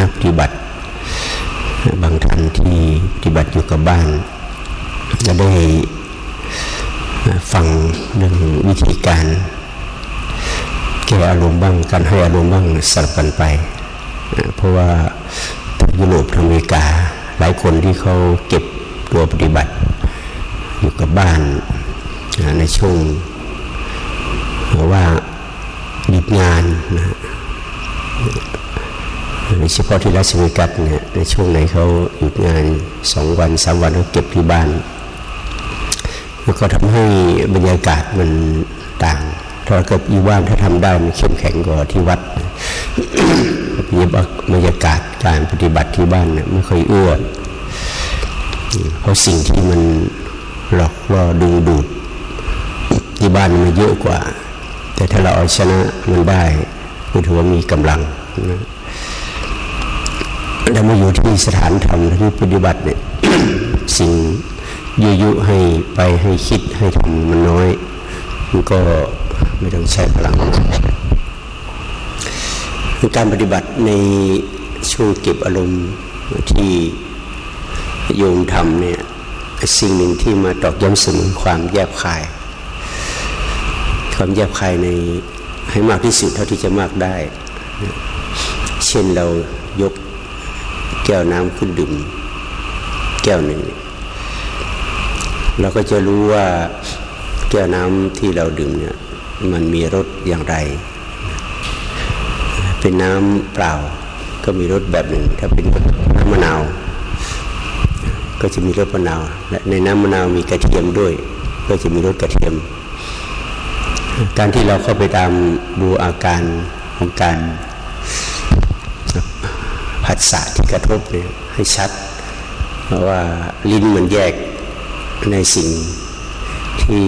นักปฏิบัติ บางท่านที่ปฏิบัติอยู่กับบ้าน จะได้ฟังเรื่องวิธีการแก้อารมณ์บ้างการให้อารมณ์บ้างสลับกันไป เพราะว่าทางยุโรปทางอเมริกา หลายคนที่เขาเก็บตัวปฏิบัติ อยู่กับบ้านในช่วงว่าหยุดงานนะ เฉพาะที่รัสเวกัสเนี่ยในช่วงไหนเขาหยุดงานสองวันสามวันเขาเก็บที่บ้าน แล้วก็ทำให้บรรยากาศมันต่างถ้าเกิดอยู่บ้านถ้าทำได้มันเข้มแข็งกว่าที่วัดบรรยากาศการปฏิบัติที่บ้านเนี่ยไม่ค่อยเอื้อเพราะสิ่งที่มันหลอกล่อดึงดูดที่บ้านมันเยอะกว่า แต่ถ้าเราเอาชนะมันได้ก็ถือว่ามีกำลังนะ แล้วมาอยู่ที่สถานธรรมที่ปฏิบัติเนี่ยสิ่งยุยุให้ไปให้คิดให้ทำมันน้อย มันก็ไม่ต้องใช้พลังการปฏิบัติในช่วงเก็บอารมณ์ที่โยมทำเนี่ยสิ่งหนึ่งที่มาตอกย้ำเสมอความแยบคาย ความแยบคายในให้มากที่สุดเท่าที่จะมากได้ เช่นเรายก แก้วน้ำขึ้นดื่ม แก้วหนึ่ง เราก็จะรู้ว่าแก้วน้ำที่เราดื่มเนี่ยมันมีรสอย่างไร เป็นน้ำเปล่า ก็มีรสแบบหนึ่ง ถ้าเป็นน้ำมะนาว ก็จะมีรสมะนาวและในน้ำมะนาวมีกระเทียมด้วย ก็จะมีรสกระเทียม การที่เราเข้าไปตามดูอาการของการ ผัสสะที่กระทบเนี่ยให้ชัดเพราะว่าลิ้นมันแยกในสิ่งที่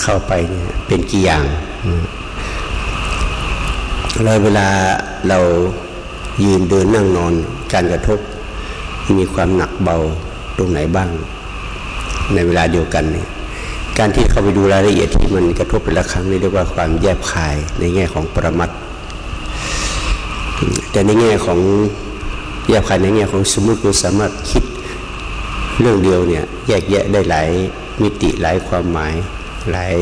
เข้าไปเนี่ยเป็นกี่อย่างแล้วเวลาเรายืนเดินนั่งนอนการกระทบมีความหนักเบาตรงไหนบ้าง ในเวลาเดียวกันเนี่ยการที่เข้าไปดูรายละเอียดที่มันกระทบเป็นละครั้งนี่เรียกว่าความแยบคายในแง่ของปรมัตแต่ในแง่ของ แยบคายในแง่ของสมมติเราสามารถคิดเรื่องเดียวเนี่ยแยกแยะได้หลายมิติหลายความหมาย หลาย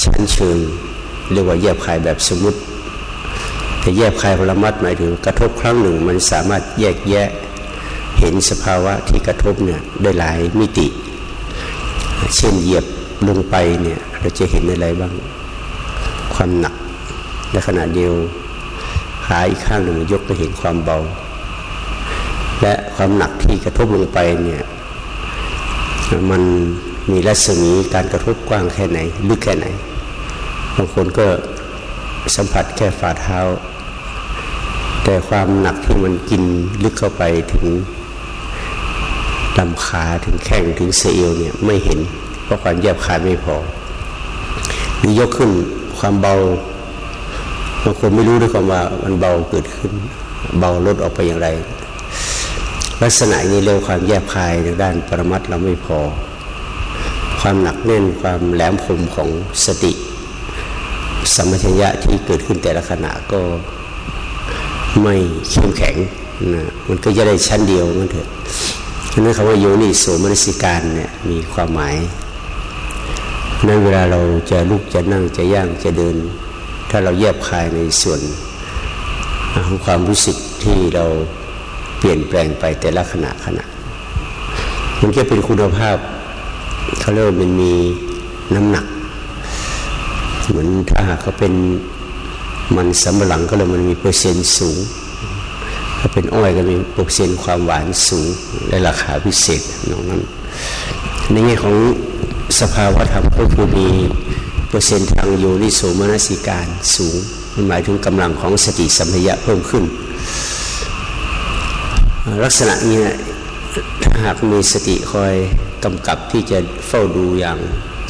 ชั้นเชิงเรียกว่าแยบคายแบบสมมติ แต่แยบคายปรมัตหมายถึงกระทบครั้งหนึ่ง มันสามารถแยกแยะเห็นสภาวะที่กระทบเนี่ยได้หลายมิติ เช่นเหยียบลงไปเนี่ยเราจะเห็นอะไรบ้าง ความหนักในขณะเดียวขาอีกข้างหนึ่งยกไปเห็นความเบา และความหนักที่กระทบลงไปเนี่ยมันมีรัศมีการกระทบกว้างแค่ไหนลึกแค่ไหนบางคนก็สัมผัสแค่ฝ่าเท้า แต่ความหนักที่มันกินลึกเข้าไปถึงลำขาถึงแข้งถึงเซลเนี่ยไม่เห็น เพราะความแยบคายไม่พอหรือยกขึ้นความเบาบางคนไม่รู้ด้วยความว่ามันเบาเกิดขึ้น เบาลดออกไปอย่างไร ลักษณะนี้เรียกความแยบคายในด้านปรมัตเราไม่พอ ความหนักแน่นความแหลมคมของสติ สมัชัญญะที่เกิดขึ้นแต่ละขณะก็ไม่เข้มแข็งนะมันก็จะได้ชั้นเดียวมันเถอะฉะนั้นคำว่าโยนิโสมนสิการเนี่ยมีความหมายนั้นเวลาเราจะลุกจะนั่งจะย่างจะเดิน ถ้าเราแยบคายในส่วนของความรู้สึกที่เรา เปลี่ยนแปลงไปแต่ละขณะขณะ มันจะเป็นคุณภาพเขาเรียกว่ามันมีน้ำหนัก เหมือนถ้าหากเขาเป็นมันสำปะหลังก็เลยมันมีเปอร์เซ็นต์สูง ถ้าเป็นอ้อยก็มีเปอร์เซ็นต์ความหวานสูงและราคาพิเศษนองนั้นในแง่ของสภาวธรรมก็คือมีเปอร์เซ็นต์ทางโยนิโสมนสิการสูง มันหมายถึงกำลังของสติสัมปยะเพิ่มขึ้น ลักษณะนี้ถ้าหากมีสติคอยกำกับที่จะเฝ้าดูอย่าง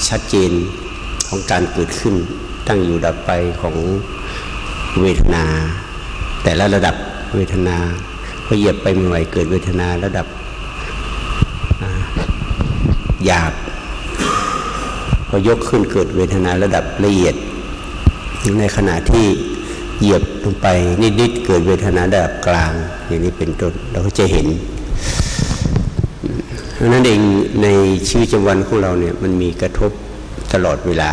ชัดเจนของการเกิดขึ้น ตั้งอยู่ดับไปของเวทนา แต่ละระดับเวทนาพอเหยียบไปใหม่เกิดเวทนาระดับหยาบพอยกขึ้นเกิดเวทนาระดับละเอียดในขณะที่ เหยียบลงไปนิดๆเกิดเวทนาระดับกลาง อย่างนี้เป็นต้นเราก็จะเห็นราะนั้นเองในชีวิตประจำวันของเราเนี่ยมันมีกระทบตลอดเวลา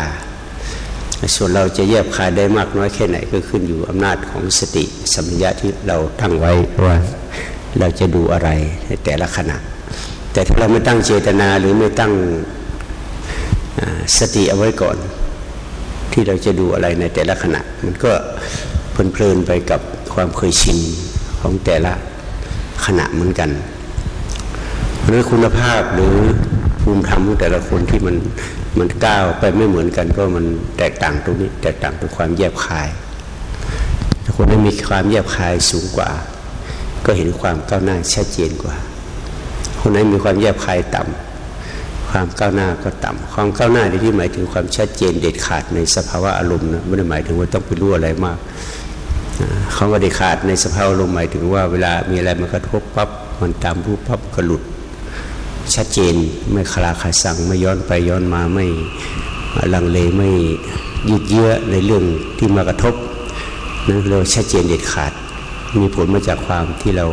ส่วนเราจะแยบคายได้มากน้อยแค่ไหนก็ขึ้นอยู่อำนาจของสติสัมปชัญญะที่เราตั้งไว้ว่าเราจะดูอะไรในแต่ละขณะ แต่ถ้าเราไม่ตั้งเจตนาหรือไม่ตั้งสติเอาไว้ก่อน ที่เราจะดูอะไรในแต่ละขณะ มันก็ เพลินๆไปกับความเคยชินของแต่ละขณะเหมือนกันหรือคุณภาพหรือภูมิธรรมของแต่ละคนที่มันมันก้าวไปไม่เหมือนกันก็มันแตกต่างตรงนี้ แตกต่างตรงความแยบคายคนที่มีความแยบคายสูงกว่า ก็เห็นความก้าวหน้าชัดเจนกว่า คนนั้นมีความแยบคายต่ำความก้าวหน้าก็ต่ำความก้าวหน้าที่หมายถึงความชัดเจนเด็ดขาดในสภาวะอารมณ์นะไม่ได้หมายถึงว่าต้องไปรู้อะไรมาก เขาว่าเด็ดขาดในสภาวะอารมหมายถึงว่าเวลามีอะไรมากระทบปั๊บมันตามรูปปั๊บก็หลุด ชัดเจนไม่คลาคาสั่งไม่ย้อนไปย้อนมาไม่ลังเลไม่ยืดเยื้อในเรื่องที่มากระทบนั่นเราชัดเจนเด็ดขาด มีผลมาจากความที่เรา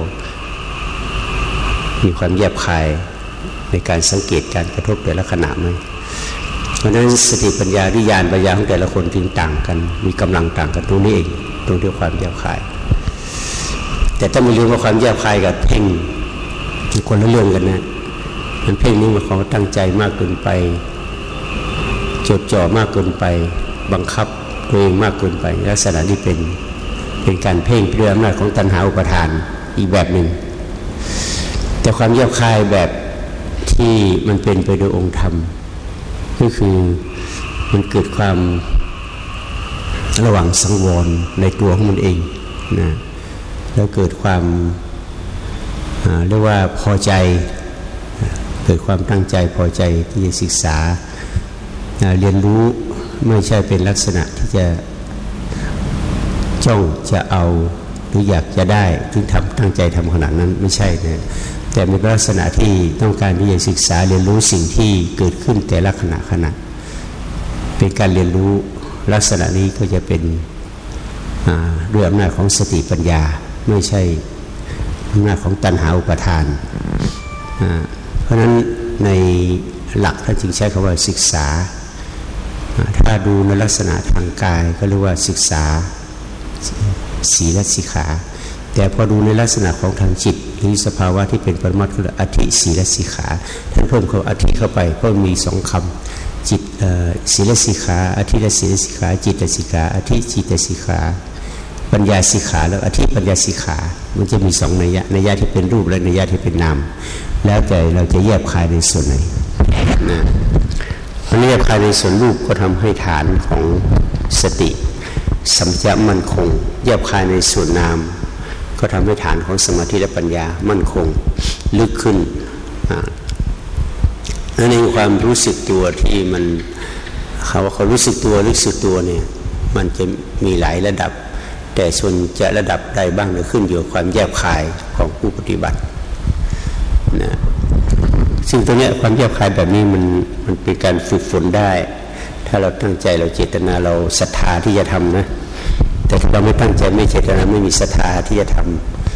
มีความแยบคายในการสังเกตการกระทบแต่ละขณะไหม ราะนั้นสติปัญญาวิญญาณปัญญาของแต่ละคนจึงต่างกัน มีกำลังต่างกันตรงนี้เองตรงที่ความแยบคาย แต่ถ้าไม่รู้ว่าความแยบคายกับเพ่งคนละเรื่องกันนะมันเพ่งนี่มันของตั้งใจมากเกินไป จดจ่อมากเกินไป บังคับตัวเองมากเกินไป ลักษณะนี้เป็นเป็นการเพ่งเพื่ออำนาจของตัณหาอุปทานอีกแบบหนึ่งแต่ความเยียบคายแบบที่มันเป็นไปโดยองค์ธรรม ก็คือมันเกิดความระหว่างสังวรในตัวของมันเองนะแล้วเกิดความเรียกว่าพอใจ เกิดความตั้งใจพอใจที่จะศึกษาเรียนรู้ไม่ใช่เป็นลักษณะที่จะจ้องจะเอาหรืออยากจะได้ถึงทำตั้งใจทำขนาดนั้นไม่ใช่นะ แต่เป็นลักษณะที่ต้องการที่จะศึกษาเรียนรู้สิ่งที่เกิดขึ้นแต่ละขณะขณะเป็นการเรียนรู้ลักษณะนี้ก็จะเป็นด้วยอำนาจของสติปัญญา ไม่ใช่อำนาจของตัณหาอุปทาน เพราะนั้นในหลักท่านจึงใช้คำว่าศึกษา ถ้าดูในลักษณะทางกายก็เรียกว่าศึกษาศีลสิกขา แต่พอดูในลักษณะของทางจิตหรือสภาวะที่เป็นปรมัตถ์คืออธิศีลสิขาท่านเพิ่มคำอธิเข้าไปเพราะมีสองคำจิตศีลสิขาอธิศีลสิขาจิตสิขาอธิจิตสิขา ปัญญาสิขาแล้วอธิปัญญาสิขา มันจะมีสองนัยยะนัยยะที่เป็นรูปและนัยยะที่เป็นนามแล้วแต่เราจะแยบคายในส่วนไหนนะมันแยบคายในส่วนรูปก็ทำให้ฐานของสติสัมผัสมั่นคงแยบคายในส่วนนาม ก็ทำให้ฐานของสมาธิและปัญญามั่นคงลึกขึ้นนั่นเองความรู้สึกตัวที่มันเขาว่าเขารู้สึกตัวรู้สึกตัวเนี่ยมันจะมีหลายระดับ แต่ส่วนจะระดับใดบ้างเนี่ยขึ้นอยู่กับความแยบคายของผู้ปฏิบัตินะซึ่งตรงนี้ความแยบคายแบบนี้มันมันเป็นการฝึกฝนได้ ถ้าเราตั้งใจเราเจตนาเราศรัทธาที่จะทำนะ แต่ถ้าเราไม่ตั้งใจไม่เจตนาไม่มีศรัทธาที่จะท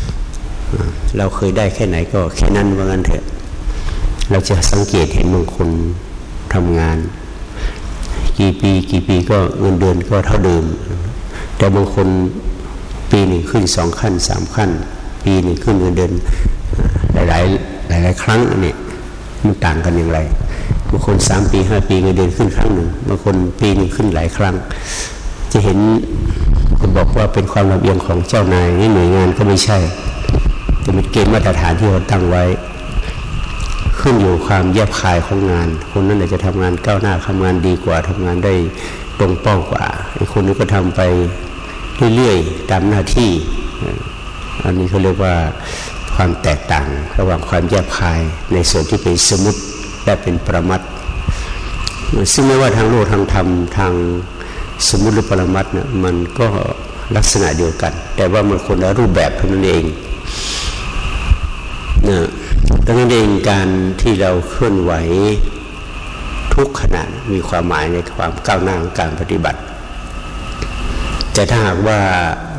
ำเราเคยได้แค่ไหนก็แค่นั้นว่างั้นเถอะ เราจะสังเกตเห็นบางคนทำงาน กี่ปีกี่ปีก็เงินเดือนก็เท่าเดิม แต่บางคนปีหนึ่งขึ้นสองขั้นสามขั้น ปีหนึ่งขึ้นเงินเดือนหลายหลายๆครั้งนี่มันต่างกันอย่างไรบางคนสามปีห้าปีเงินเดือนขึ้นครั้งหนึ่งบางคนปีหนึ่งขึ้นหลายครั้ง จะเห็น คนบอกว่าเป็นความลำเอียงของเจ้านายนี่หน่วยงานก็ไม่ใช่แต่เป็นเกณฑ์มาตรฐานที่เราตั้งไว้ ขึ้นอยู่ความแยบคายของงาน คนนั้นอาจจะทำงานก้าวหน้าทำงานดีกว่าทำงานได้ตรงเป้ากว่าไอ้คนนี้ก็ทำไปเรื่อยๆตามหน้าที่ อันนี้เขาเรียกว่าความแตกต่างระหว่างความแยบคายในส่วนที่เป็นสมุติและเป็นประมัดซึ่งไม่ว่าทางโลกทางธรรมทาง สมุติหรือปรมัตเนี่ยมันก็ลักษณะเดียวกัน แต่ว่ามันคนละรูปแบบเท่านั้นเองนะดังนั้นเองการที่เราเคลื่อนไหวทุกขณะมีความหมายในความก้าวหน้าของการปฏิบัติ แต่ถ้าหากว่า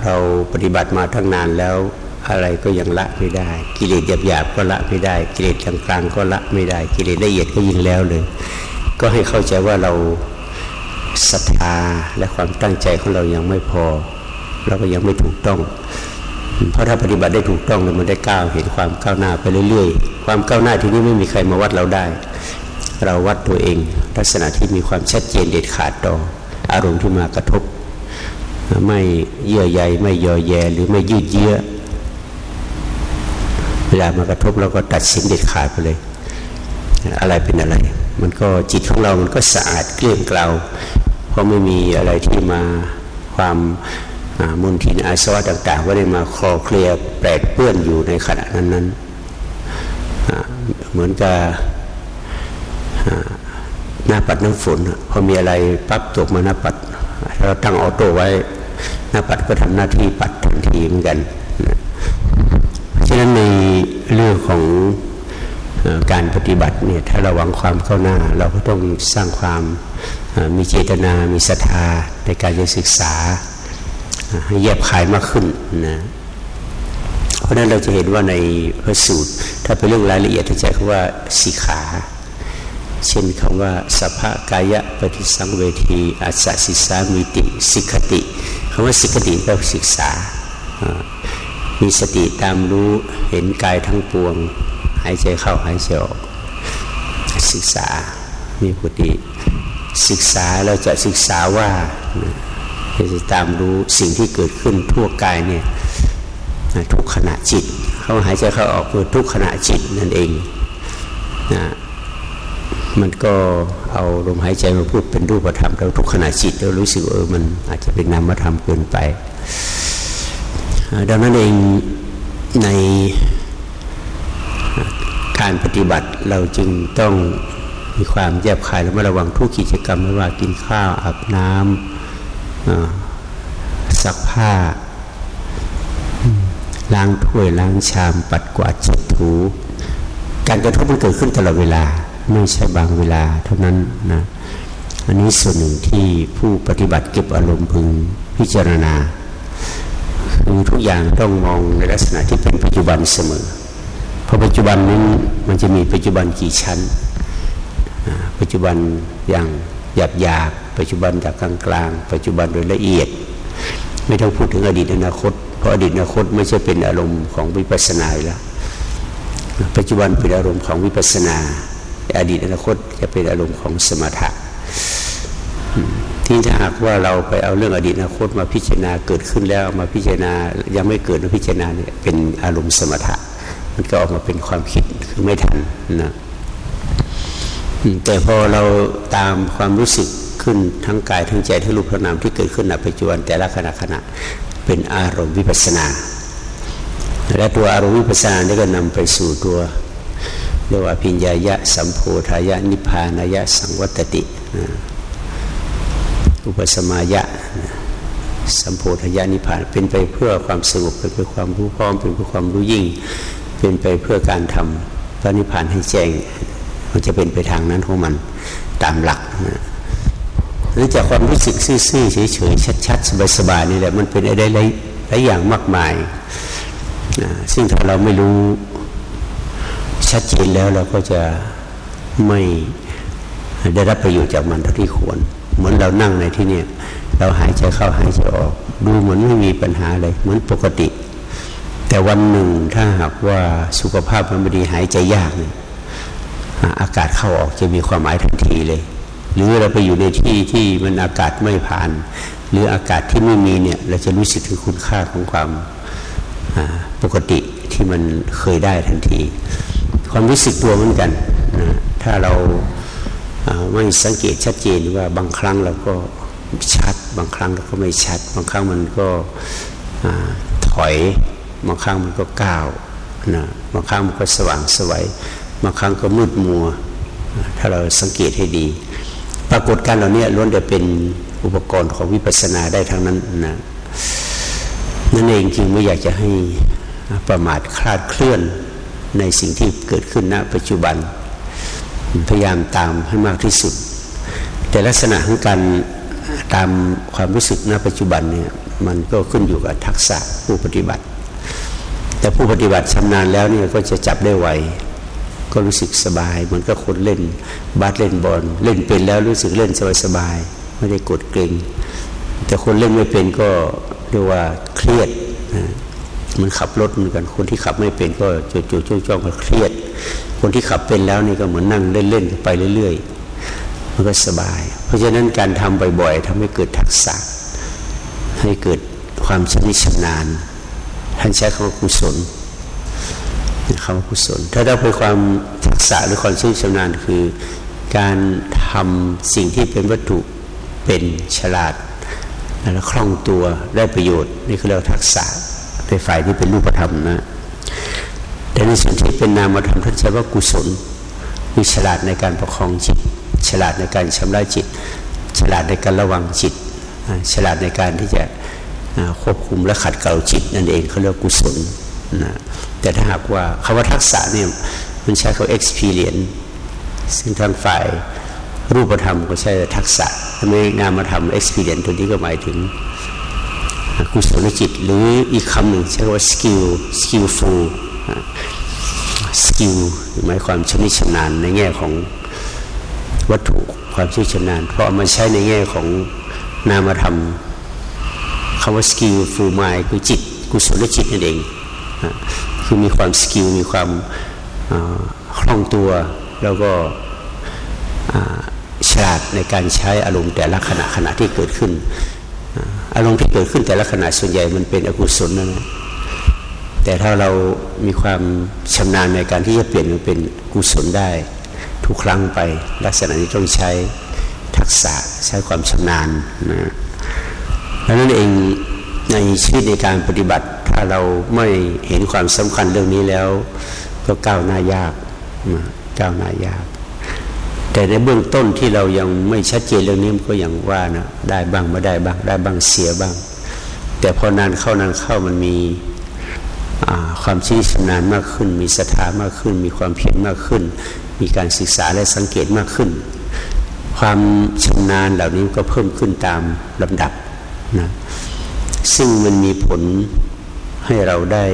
เราปฏิบัติมาทั้งนานแล้วอะไรก็ยังละไม่ได้ กิเลสหยาบๆก็ละไม่ได้ กิเลสกลางๆก็ละไม่ได้ กิเลสละเอียดก็ยิ่งแล้วเลย ก็ให้เข้าใจว่าเรา ศรัทธาและความตั้งใจของเรายังไม่พอ เราก็ยังไม่ถูกต้อง เพราะถ้าปฏิบัติได้ถูกต้องแล้วมันได้ก้าวเห็นความก้าวหน้าไปเรื่อยๆ ความก้าวหน้าที่นี้ไม่มีใครมาวัดเราได้ เราวัดตัวเอง ลักษณะที่มีความชัดเจนเด็ดขาดต่ออารมณ์ที่มากระทบ ไม่เยื่อใยไม่ยอแยหรือไม่ยืดเยื้อเวลามากระทบเราก็ตัดสินเด็ดขาดไปเลย อะไรเป็นอะไร มันก็จิตของเรามันก็สะอาดเกลี้ยงเกลา เพราะไม่มีอะไรที่มาความมุนทินอาสวะต่างๆว่าได้มาคลอเคลียแปดเปื้อนอยู่ในขณะนั้นนั้นเหมือนกับหน้าปัดน้ำฝนพอมีอะไรปั๊บตกมาหน้าปัดเราตั้งออโต้ไว้หน้าปัดก็ทำหน้าที่ปัดทันทีเหมือนกัน ฉะนั้นในเรื่องของ การปฏิบัติเนี่ยถ้าเราหวังความเข้าหน้า เราก็ต้องสร้างความมีเจตนา มีศรัทธาในการจะศึกษาให้แยบคายมากขึ้นนะเพราะนั้นเราจะเห็นว่าในพระสูตร ถ้าเป็นเรื่องรายละเอียดจะใช้คำว่าสิขา เช่นคำว่าสภากายะปฏิสังเวทีอาสสิสามิติสิกติคำว่าสิกติก็ศึกษา มีสติตามรู้เห็นกายทั้งปวง หายใจเข้าหายใจออก ศึกษามีปกติศึกษาเราจะศึกษาว่าจะตามรู้สิ่งที่เกิดขึ้นทั่วกายเนี่ยทุกขณะจิต เขาหายใจเข้าออกคือทุกขณะจิตนั่นเองนะมันก็เอาลมหายใจมาพูดเป็นรูปธรรมเราทุกขณะจิตเรารู้สึกเออมันอาจจะเป็นนามธรรมเกินไป ดังนั้นเองใน การปฏิบัติเราจึงต้องมีความแยบคายและระวังทุกกิจกรรมไม่ว่ากินข้าวอาบน้ำซักผ้า ล้างถ้วยล้างชาม ปัดกวาดเช็ดถู การกระทบมันเกิดขึ้นตลอดเวลา ไม่ใช่บางเวลาเท่านั้นนะอันนี้ส่วนหนึ่งที่ผู้ปฏิบัติเก็บอารมณ์พึงพิจารณาคือทุกอย่างต้องมองในลักษณะที่เป็นปัจจุบันเสมอ ราะปัจจุบันนั้นมันจะมีปัจจุบันกี่ชั้น ปัจจุบันอย่างหยาบหยาบปัจจุบันจากกลางกลางปัจจุบันโดยละเอียด ไม่ต้องพูดถึงอดีตอนาคต เพราะอดีตอนาคตไม่ใช่เป็นอารมณ์ของวิปัสสนาแล้ว ปัจจุบันเป็นอารมณ์ของวิปัสสนา อดีตอนาคตจะเป็นอารมณ์ของสมถะที่ถ้าหากว่าเราไปเอาเรื่องอดีตอนาคตมาพิจารณาเกิดขึ้นแล้วมาพิจารณายังไม่เกิดมาพิจารณาเนี่ยเป็นอารมณ์สมถะ มันก็ออกมาเป็นความคิดคือไม่ทันนะแต่พอเราตามความรู้สึกขึ้นทั้งกายทั้งใจทั้งรูปทั้งนามที่เกิดขึ้นในปัจจุบันแต่ละขณะขณะเป็นอารมณ์วิปัสนา และตัวอารมณ์วิปัสนานี่ก็นำไปสู่ตัวเรียกว่าพิญญายะสัมโพธายะนิพพานายะสังวัตติอุปสมายะสัมโพธายานิพพานเป็นไปเพื่อความสงบเป็นเพื่อความรู้พร้อมเป็นเพื่อความรู้ยิ่ง เป็นไปเพื่อการทำพระนิพพานให้แจ้ง มันจะเป็นไปทางนั้นของมันตามหลักนะหรือจากความรู้สึกซื่อๆเฉยๆชัดๆสบายๆนี่แหละมันเป็นอะไรหลายอย่างมากมายนะซึ่งถ้าเราไม่รู้ชัดเจนแล้วเราก็จะไม่ได้รับประโยชน์จากมันเท่าที่ควร เหมือนเรานั่งในที่นี้เราหายใจเข้าหายใจออก ดูเหมือนไม่มีปัญหาเลยเหมือนปกติ แต่วันหนึ่งถ้าหากว่าสุขภาพมันไม่ดีหายใจยากเนี่ยอากาศเข้าออกจะมีความหมายทันทีเลย หรือเราไปอยู่ในที่ที่มันอากาศไม่ผ่าน หรืออากาศที่ไม่มีเนี่ย เราจะรู้สึกถึงคุณค่าของความปกติที่มันเคยได้ทันที ความรู้สึกตัวเหมือนกันนะถ้าเราไม่สังเกตชัดเจนว่าบางครั้งเราก็ชัด บางครั้งเราก็ไม่ชัด บางครั้งมันก็ถอย บางครั้งมันก็ก้าวนะบางครั้งมันก็สว่างสวัยบางครั้งก็มืดมัว ถ้าเราสังเกตให้ดี ปรากฏการเหล่านี้ล้วนจะเป็นอุปกรณ์ของวิปัสสนาได้ทั้งนั้นนะนั่นเองจึงไม่อยากจะให้ประมาทคลาดเคลื่อนในสิ่งที่เกิดขึ้นณปัจจุบัน พยายามตามให้มากที่สุด แต่ลักษณะของการตามความรู้สึกณปัจจุบันเนี่ยมันก็ขึ้นอยู่กับทักษะผู้ปฏิบัติ แต่ผู้ปฏิบัติชำนาญแล้วเนี่ยก็จะจับได้ไวก็รู้สึกสบาย เหมือนกับคนเล่นบาสเล่นบอลเล่นเป็นแล้วรู้สึกเล่นสบายๆไม่ได้กดเกรงแต่คนเล่นไม่เป็นก็เรียกว่าเครียดนะมันขับรถเหมือนกัน คนที่ขับไม่เป็นก็จู่ๆจ้องๆก็เครียด คนที่ขับเป็นแล้วนี่ก็เหมือนนั่งเล่นๆไปเรื่อย ๆ มันก็สบาย เพราะฉะนั้นการทำบ่อย ๆทำให้เกิดทักษะ ให้เกิดความชำนิชำนาญ ท่านใช้คำว่ากุศลคำว่ากุศล ถ้าเราเป็นความทักษะหรือความชำนิชำนาญคือการทำสิ่งที่เป็นวัตถุเป็นฉลาด และคล่องตัวได้ประโยชน์ นี่คือเรียกทักษะในฝ่ายที่เป็นรูปธรรมนะแต่ในส่วนที่เป็นนามธรรมท่านใช้ว่ากุศลมีฉลาดในการประคองจิต ฉลาดในการชำระจิต ฉลาดในการระวังจิต ฉลาดในการที่จะ ควบคุมและขัดเกลาจิตนั่นเองเขาเรียกกุศลนะแต่ถ้าหากว่าคำว่าทักษะเนี่ยมันใช้คำ experience ซึ่งทางฝ่ายรูปธรรมก็ใช้ทักษะทำไมนามธรรม experience ตัวนี้ก็หมายถึงกุศลจิต หรืออีกคำหนึ่งใช้คำว่า skill skillful skill หมายความชำนิชำนาญในแง่ของวัตถุความชำนิชำนาญเพราะมาใช้ในแง่ของนามธรรม คำว่า skillful mind คือจิตกุศลจิตนั่นเอง คือมีความสกิลมีความคล่องตัว แล้วก็ฉลาดในการใช้อารมณ์แต่ละขณะขณะที่เกิดขึ้น อารมณ์ที่เกิดขึ้นแต่ละขณะส่วนใหญ่มันเป็นอกุศลนะนะแต่ถ้าเรามีความชำนาญในการที่จะเปลี่ยนมันเป็นกุศลได้ ทุกครั้งไปลักษณะนี้ต้องใช้ทักษะใช้ความชำนาญนะ ดังนั้นเองในชีวิตในการปฏิบัติ ถ้าเราไม่เห็นความสำคัญเรื่องนี้แล้ว ก็ก้าวหน้ายากก้าวหน้ายาก แต่ในเบื้องต้นที่เรายังไม่ชัดเจนเรื่องนี้มันก็อย่างว่านะได้บ้างไม่ได้บ้าง ได้บ้างเสียบ้าง แต่พอนานเข้านานเข้ามันมีความชี้ชำนาญมากขึ้น มีศรัทธามากขึ้น มีความเพียรมากขึ้น มีการศึกษาและสังเกตมากขึ้น ความชำนาญเหล่านี้ก็เพิ่มขึ้นตามลำดับ นะซึ่งมันมีผลให้เราได้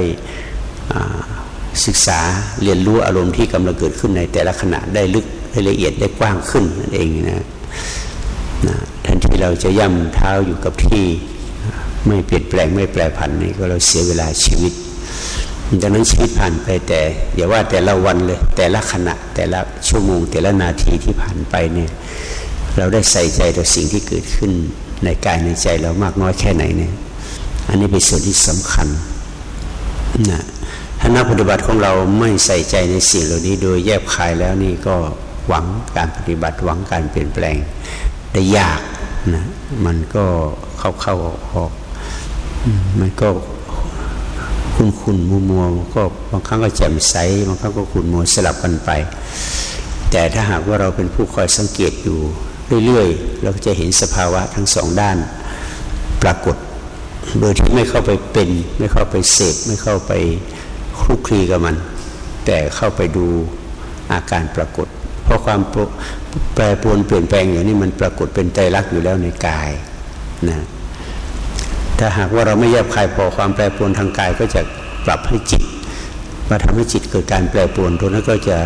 ศึกษาเรียนรู้อารมณ์ที่กำลังเกิดขึ้นในแต่ละขณะได้ลึกได้ละเอียดได้กว้างขึ้นนั่นเองนะนะทันทีเราจะย่ำเท้าอยู่กับที่ไม่เปลี่ยนแปลงไม่แปรผันนี่ก็เราเสียเวลาชีวิตดังนั้นชีวิตผ่านไปแต่อย่าว่าแต่ละวันเลย แต่ละขณะแต่ละชั่วโมง แต่ละนาทีที่ผ่านไปเนี่ย เราได้ใส่ใจต่อสิ่งที่เกิดขึ้น ในกายในใจเรามากน้อยแค่ไหนเนี่ย อันนี้เป็นส่วนที่สำคัญนะถ้านักปฏิบัติของเราไม่ใส่ใจในสิ่งเหล่านี้โดยแยบคายแล้วนี่ก็หวังการปฏิบัติหวังการเปลี่ยนแปลงได้ยากนะมันก็เข้าเข้าออกออกมันก็คุณคุณมัวมัวก็บางครั้งก็แจ่มใสบางครั้งก็คุณมัวสลับกันไป แต่ถ้าหากว่าเราเป็นผู้คอยสังเกตอยู่ เรื่อยๆ เราก็จะเห็นสภาวะทั้งสองด้านปรากฏ โดยที่ไม่เข้าไปเป็น ไม่เข้าไปเสพไม่เข้าไปคลุกคลีกับมัน แต่เข้าไปดูอาการปรากฏ เพราะความแปรปรวนเปลี่ยนแปลงอย่างนี้มันปรากฏเป็นใจรักอยู่แล้วในกายนะถ้าหากว่าเราไม่แยบคายพอความแปรปรวนทางกายก็จะปรับให้จิตมาทำให้จิตเกิดการแปรปรวนตัวนั้นก็จะ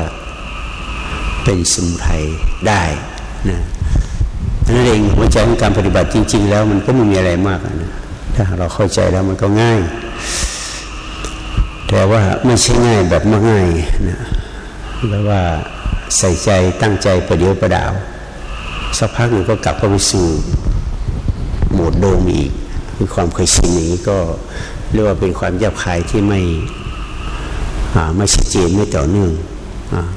เป็นสมุทัยได้นะ เองหัวใจของการปฏิบัติจริง ๆ แล้วมันก็ไม่มีอะไรมากนะถ้าเราเข้าใจแล้วมันก็ง่าย แต่ว่าไม่ใช่ง่ายแบบมาง่ายนะแปลว่าใส่ใจตั้งใจประเดี๋ยวประดาว สักพักหนึ่งก็กลับเข้าไปสู่โหมดโดมอีกคือความเคยชินนี้ก็เรียกว่าเป็นความยับคายที่ไม่ไม่ชัดเจนไม่ต่อเนื่องดัง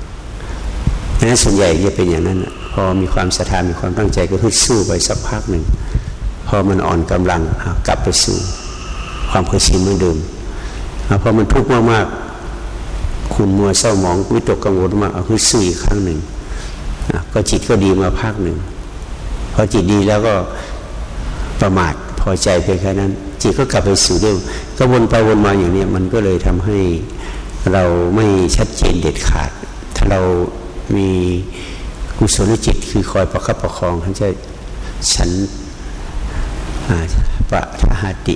นั้นส่วนใหญ่จะเป็นอย่างนั้นพอมีความศรัทธามีความตั้งใจก็ฮึดสู้ไปสักพักหนึ่งพอมันอ่อนกำลังกลับไปสู่ความเคยชินเหมือนเดิมพอมันทุกข์มากๆคุณมัวเศร้าหมองวิตกกังวลมากเอาคือสู้อีกครั้งหนึ่งก็จิตก็ดีมาภาคหนึ่งพอจิตดีแล้วก็ประมาทพอใจเพียงแค่นั้น จิตก็กลับไปสู่เดิมก็วนไปวนมาอย่างนี้มันก็เลยทำให้เราไม่ชัดเจนเด็ดขาด ถ้าเรา มีกุศลจิตคือคอยประคับประคองท่านจะฉันปะทหติ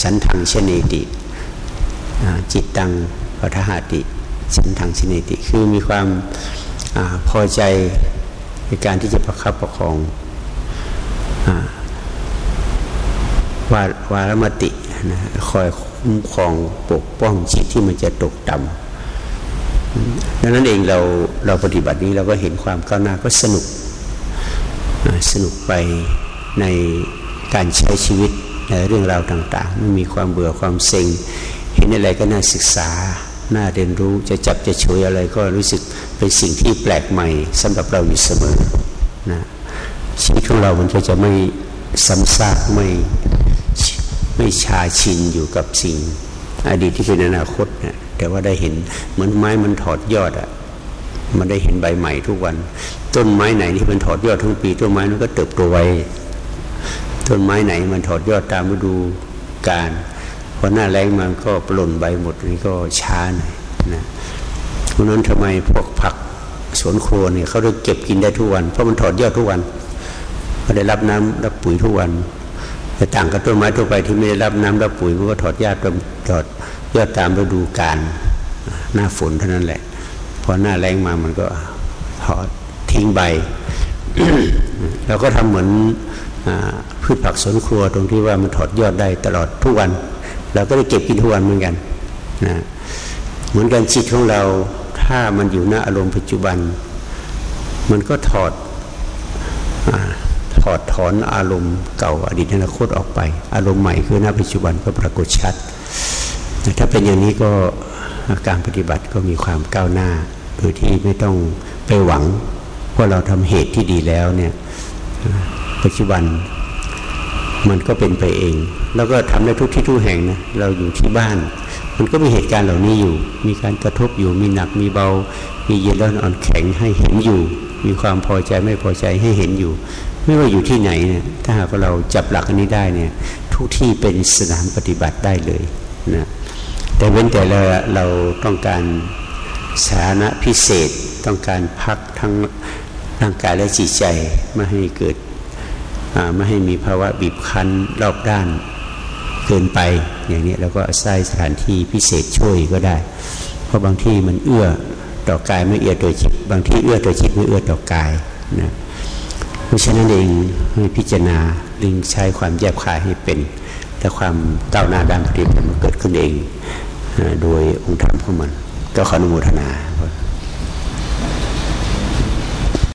สันทังเชเนติจิตตังปะทหติ สันทังเชเนติ คือมีความอพอใจในการที่จะประคับประคองวาวารมตินะคอยคุ้มครองปกป้องจิตที่มันจะตกต่ำ ดังนั้นเองเราเราปฏิบัตินี้เราก็เห็นความก้าวหน้าก็สนุกสนุกไปในการใช้ชีวิตในเรื่องราวต่างๆไม่มีความเบื่อความเซ็ง เห็นอะไรก็น่าศึกษา น่าเรียนรู้จะจับจะช่วยอะไรก็รู้สึกเป็นสิ่งที่แปลกใหม่สำหรับเราอยู่เสมอนะชีวิตของเรามันก็จะไม่ซ้ำซากไม่ไม่ชาชินอยู่กับสิ่ง อดีตที่เป็นอนาคตเนะแต่ว่าได้เห็นเหมือนไม้มันถอดยอดอะ่ะมันได้เห็นใบใหม่ทุกวัน ต้นไม้ไหนที่มันถอดยอดทั้งปี ต้นไม้นั้นก็เติบโตไวต้นไม้ไหนมันถอดยอดตามฤดูกาลพอหน้าแรงมันก็ปล่นใบหมดนี่ก็ช้าหน่อยนะเพราะนั้นทำไมพวกผักสวนครัวเนี่ยเขาได้เก็บกินได้ทุกวัน เพราะมันถอดยอดทุกวันเขาได้รับน้ำรับปุ๋ยทุกวันแต่ต่างกับต้นไม้ทั่วไปที่ไม่ได้รับน้ำรับปุ๋ยมันก็ถอดยอดถอด ยอดตามฤดูกาลหน้าฝนเท่านั้นแหละพอหน้าแรงมามันก็ถอดทิ้งใบเราก็ทำเหมือนพืชผักสวนครัวตรงที่ว่ามันถอดยอดได้ตลอดทุกวัน เราก็ได้เก็บกินทุกวันเหมือนกันนะเหมือนกันจิตของเราถ้ามันอยู่หน้าอารมณ์ปัจจุบัน มันก็ถอดถอดถอนอารมณ์เก่าอดีตอนาคตออกไป อารมณ์ใหม่คือหน้าปัจจุบันก็ปรากฏชัด ถ้าเป็นอย่างนี้ก็การปฏิบัติก็มีความก้าวหน้าโดยที่ไม่ต้องไปหวังว่าเราทำเหตุที่ดีแล้วเนี่ยปัจจุบันมันก็เป็นไปเอง แล้วก็ทำได้ทุกที่ทุกแห่งนะเราอยู่ที่บ้าน มันก็มีเหตุการณ์เหล่านี้อยู่ มีการกระทบอยู่ มีหนักมีเบา มีเย็นร้อนอ่อนแข็งให้เห็นอยู่ มีความพอใจไม่พอใจให้เห็นอยู่ ไม่ว่าอยู่ที่ไหนเนี่ยถ้าหากเราจับหลักอันนี้ได้เนี่ยทุกที่เป็นสนามปฏิบัติได้เลยนะ แต่เว้นแต่เราเราต้องการสาระพิเศษต้องการพักทั้งร่างกายและจิตใจไม่ให้เกิดไม่ให้มีภาวะบีบคั้นรอบด้านเกินไปอย่างนี้แล้วก็อาศัยสถานที่พิเศษช่วยก็ได้ เพราะบางที่มันเอื้อต่อกายไม่เอื้อต่อจิต บางที่เอื้อต่อจิตไม่เอื้อต่อกายนะเพราะฉะนั้นเองให้พิจารณาลิงใช้ความแยบคายให้เป็น แต่ความก้าวหน้าด้านปฏิบัติมันเกิดขึ้นเอง โดยองค์ธรรมของมัน ก็ขออนุโมทนา